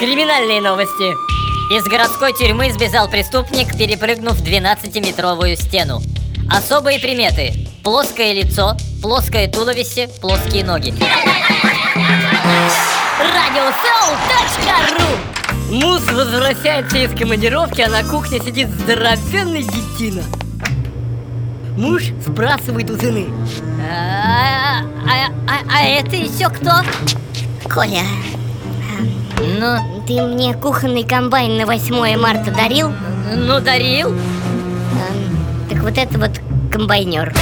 Криминальные новости. Из городской тюрьмы сбежал преступник, перепрыгнув 12-метровую стену. Особые приметы. Плоское лицо, плоское туловище, плоские ноги. Радиосоу.ру Мус возвращается из командировки, а на кухне сидит здоровенный детина. Муж спрашивает у жены. А, а, а, а это еще кто? Коля, Ну, ты мне кухонный комбайн на 8 марта дарил? ну дарил. Так вот это вот комбайнер.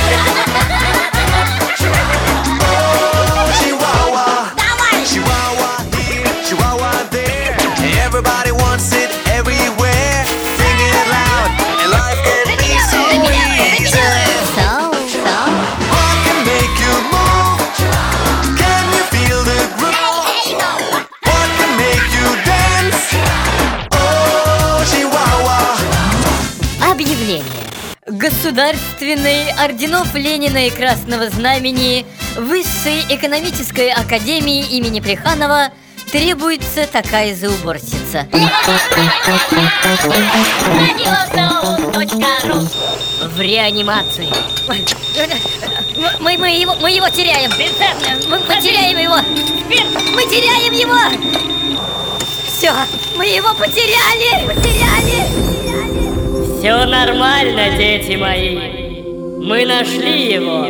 Chihuahua. Объявление. Государственный орденов Ленина и Красного Знамени Высшей экономической академии имени Плеханова требуется такая же уборщица. В реанимации. Мы, мы, его, мы его теряем. Мы, мы теряем его. Мы теряем его. Все, мы его потеряли. Потеряли. Все нормально, дети мои. Мы нашли его.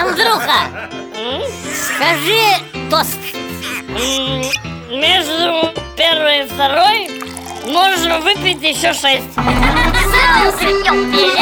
Андрюха, скажи тост. Между первой и второй можно выпить еще шесть. Белявый